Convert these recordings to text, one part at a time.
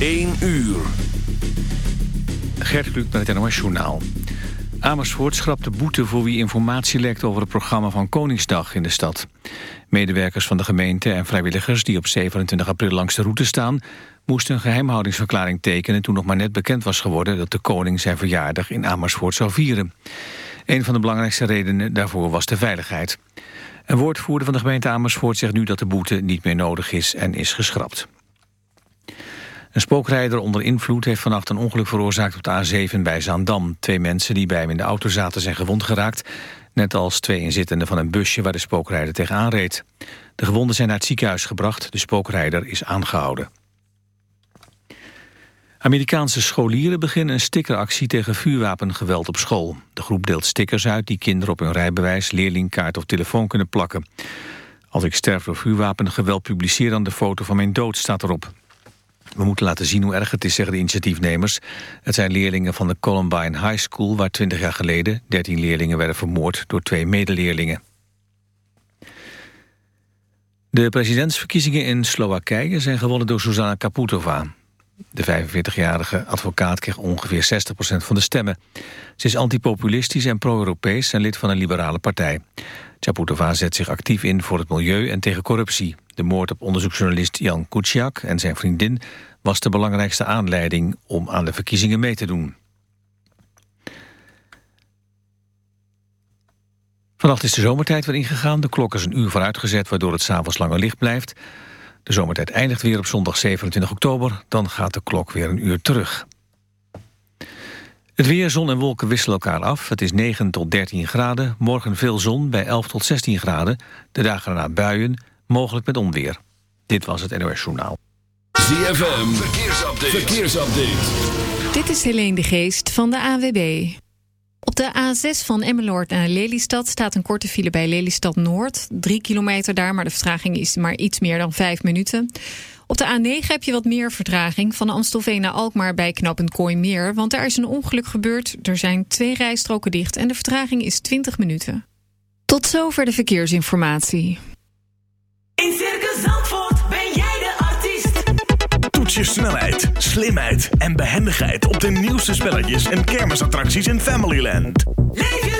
1 uur. Gert Kluk met het NOS Journaal. Amersfoort schrapt de boete voor wie informatie lekt over het programma van Koningsdag in de stad. Medewerkers van de gemeente en vrijwilligers die op 27 april langs de route staan... moesten een geheimhoudingsverklaring tekenen toen nog maar net bekend was geworden... dat de koning zijn verjaardag in Amersfoort zou vieren. Een van de belangrijkste redenen daarvoor was de veiligheid. Een woordvoerder van de gemeente Amersfoort zegt nu dat de boete niet meer nodig is en is geschrapt. Een spookrijder onder invloed heeft vannacht een ongeluk veroorzaakt op de A7 bij Zaandam. Twee mensen die bij hem in de auto zaten zijn gewond geraakt. Net als twee inzittenden van een busje waar de spookrijder tegenaan reed. De gewonden zijn naar het ziekenhuis gebracht. De spookrijder is aangehouden. Amerikaanse scholieren beginnen een stickeractie tegen vuurwapengeweld op school. De groep deelt stickers uit die kinderen op hun rijbewijs, leerlingkaart of telefoon kunnen plakken. Als ik sterf door vuurwapengeweld publiceer dan de foto van mijn dood, staat erop. We moeten laten zien hoe erg het is, zeggen de initiatiefnemers. Het zijn leerlingen van de Columbine High School... waar 20 jaar geleden 13 leerlingen werden vermoord door twee medeleerlingen. De presidentsverkiezingen in Slowakije zijn gewonnen door Zuzana Kaputova. De 45-jarige advocaat kreeg ongeveer 60% van de stemmen. Ze is antipopulistisch en pro-Europees en lid van een liberale partij. Chaputova zet zich actief in voor het milieu en tegen corruptie. De moord op onderzoeksjournalist Jan Kuciak en zijn vriendin... was de belangrijkste aanleiding om aan de verkiezingen mee te doen. Vannacht is de zomertijd weer ingegaan. De klok is een uur vooruitgezet, waardoor het s'avonds langer licht blijft. De zomertijd eindigt weer op zondag 27 oktober. Dan gaat de klok weer een uur terug. Het weer, zon en wolken wisselen elkaar af. Het is 9 tot 13 graden. Morgen veel zon bij 11 tot 16 graden. De dagen daarna buien, mogelijk met onweer. Dit was het NOS Journaal. ZFM, verkeersupdate. verkeersupdate. Dit is Helene de Geest van de AWB. Op de A6 van Emmeloord naar Lelystad staat een korte file bij Lelystad Noord. Drie kilometer daar, maar de vertraging is maar iets meer dan vijf minuten. Op de A9 heb je wat meer vertraging van Amstelveen naar Alkmaar bij knooppunt Kooimeer. Want daar is een ongeluk gebeurd. Er zijn twee rijstroken dicht en de vertraging is 20 minuten. Tot zover de verkeersinformatie. In Circus Zandvoort ben jij de artiest. Toets je snelheid, slimheid en behendigheid op de nieuwste spelletjes en kermisattracties in Familyland. Leef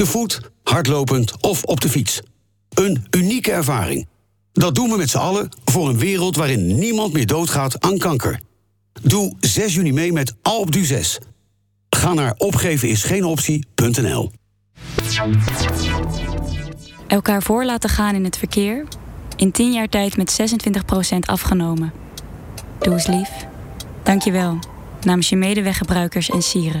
Te voet, hardlopend of op de fiets. Een unieke ervaring. Dat doen we met z'n allen voor een wereld waarin niemand meer doodgaat aan kanker. Doe 6 juni mee met Alpe d'Huez. Ga naar opgevenisgeenoptie.nl Elkaar voor laten gaan in het verkeer. In 10 jaar tijd met 26% afgenomen. Doe eens lief. Dank je wel. Namens je medeweggebruikers en sieren.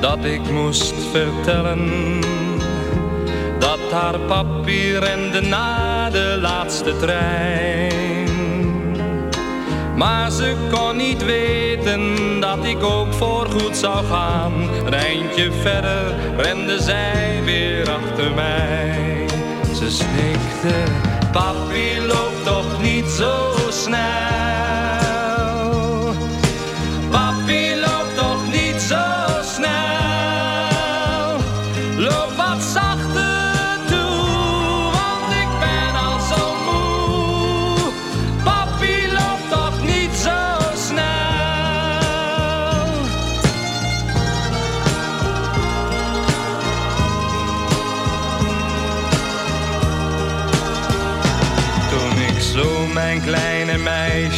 Dat ik moest vertellen dat haar papi rende na de laatste trein. Maar ze kon niet weten dat ik ook voorgoed zou gaan. Een eindje verder rende zij weer achter mij. Ze snikte, papi loopt toch niet zo snel.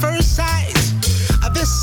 First sight. Uh, This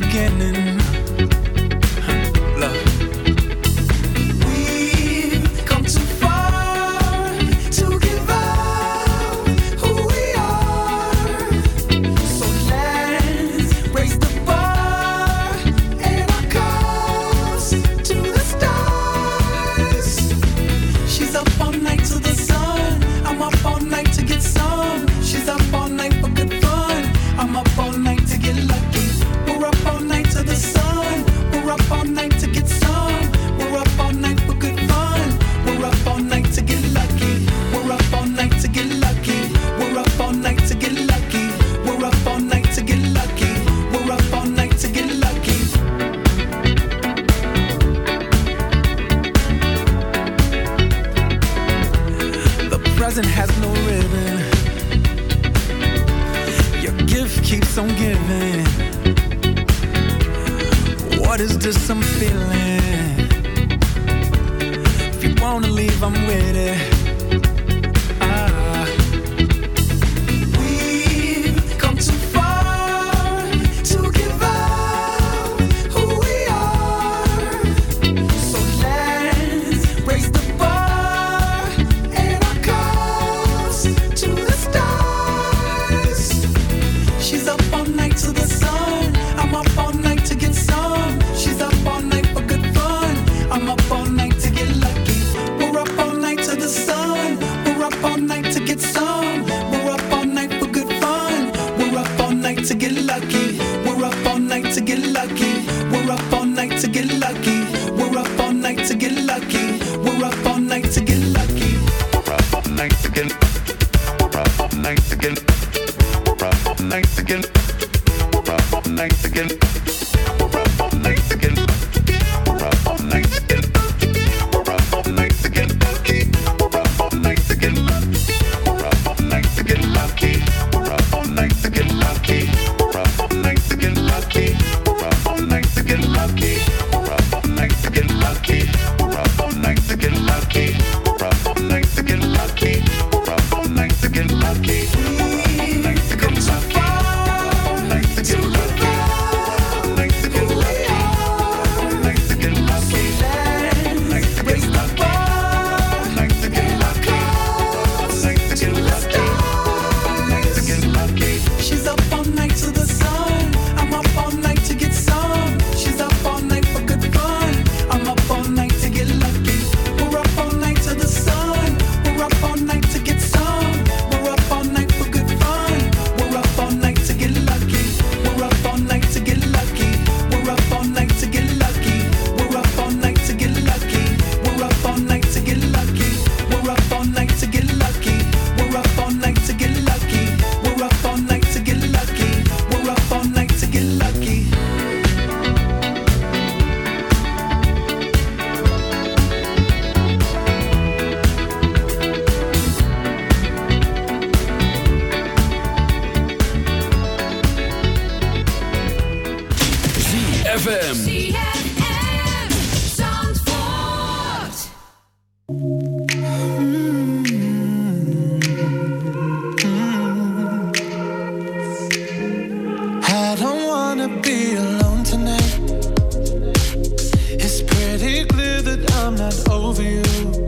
beginning. Love. Nice again. not over you.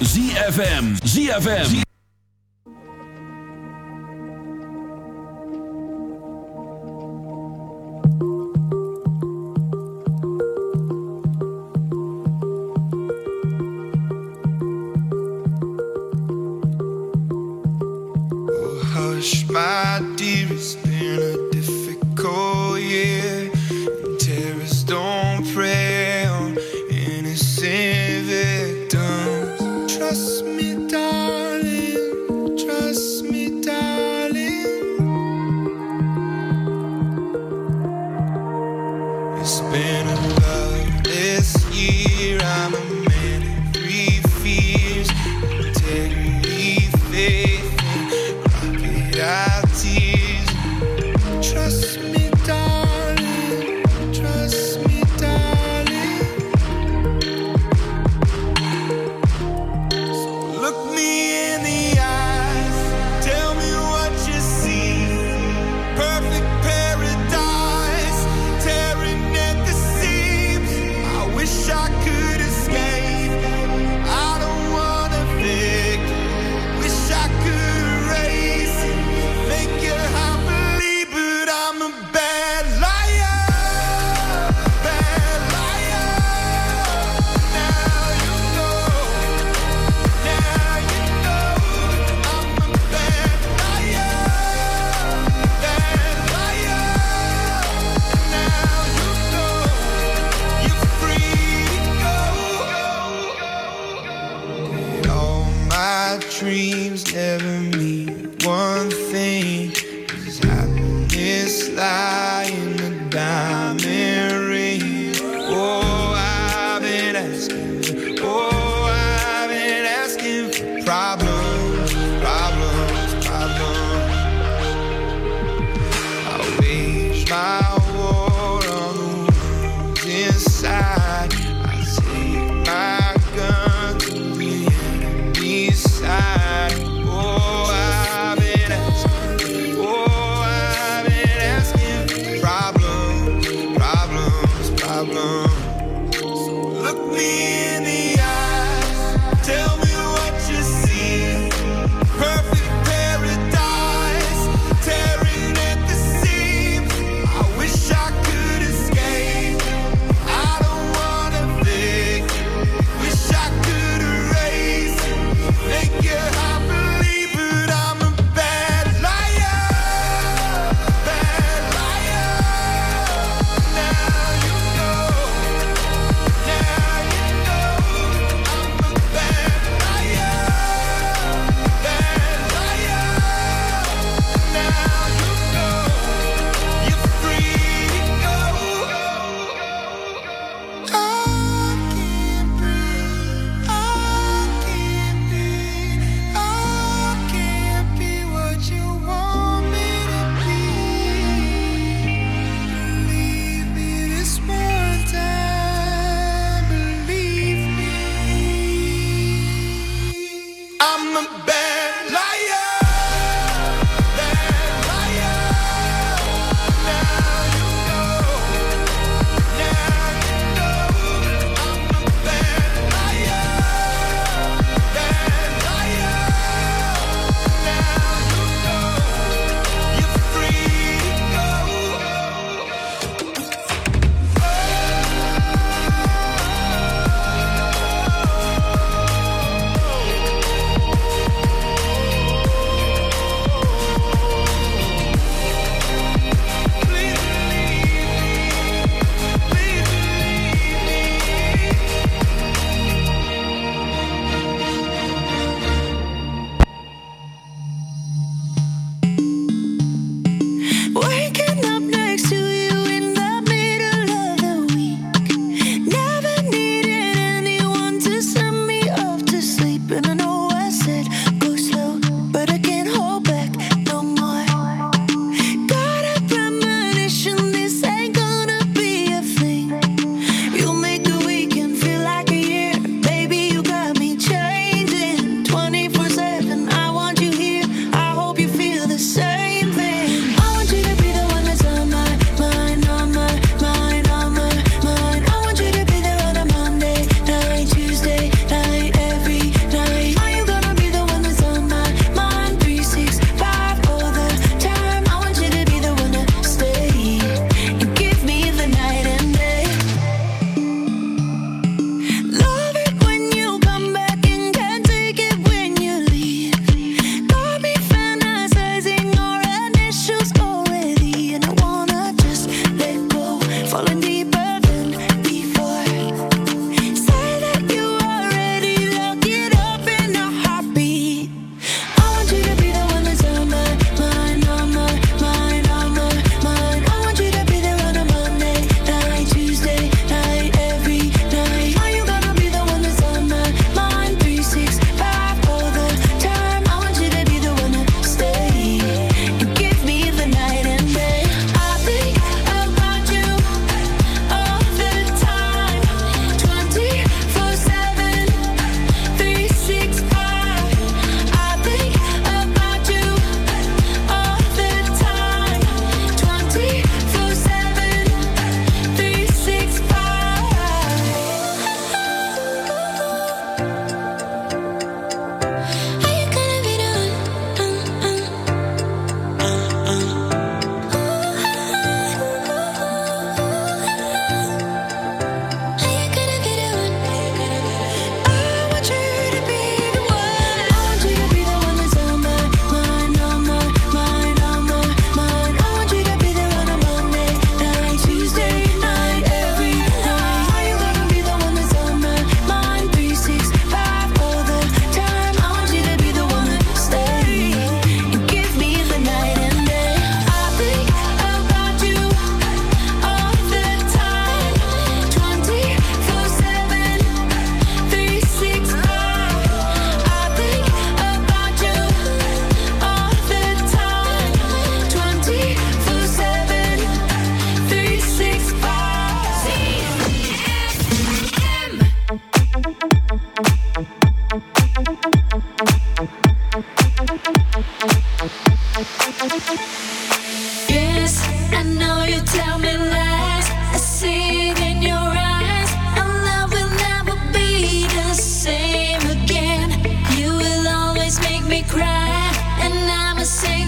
ZFM. ZFM.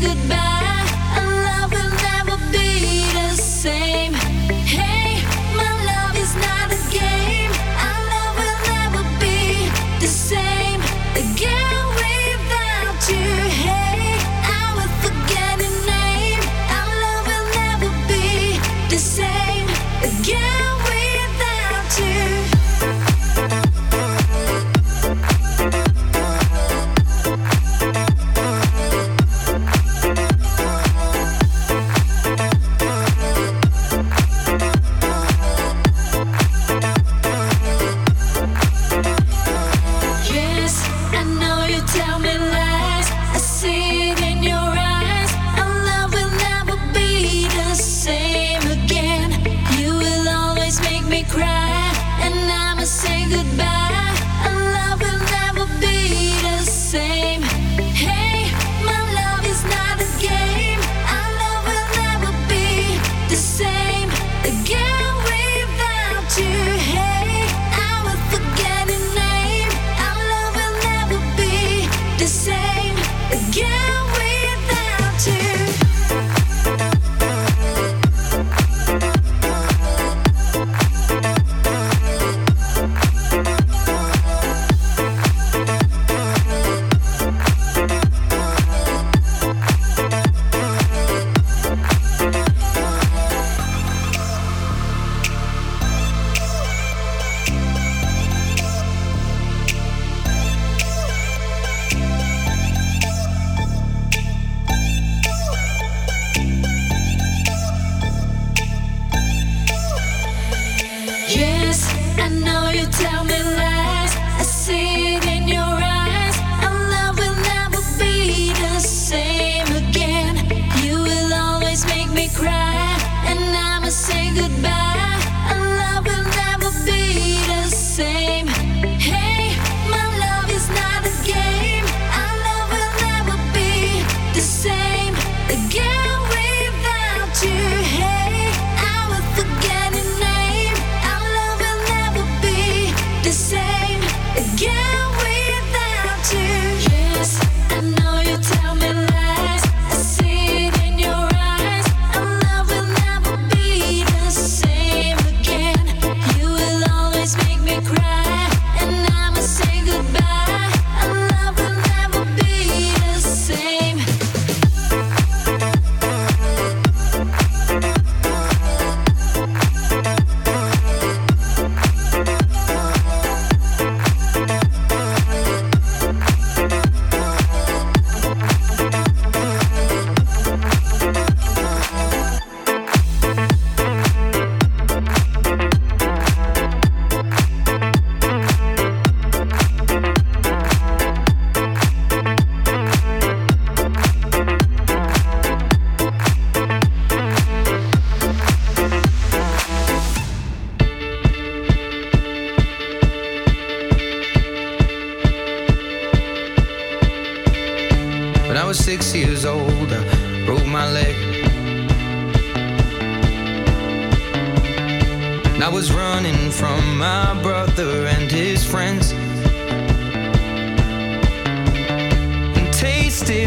goodbye.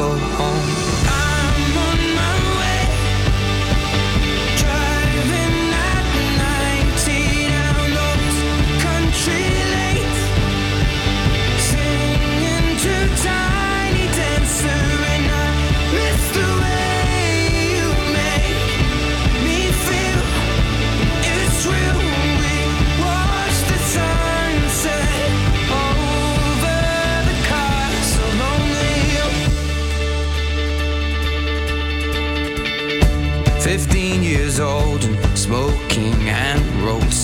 go home.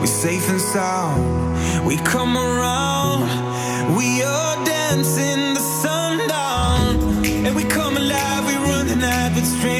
We're safe and sound. We come around. We are dancing the sundown. And we come alive. We run the night with strength.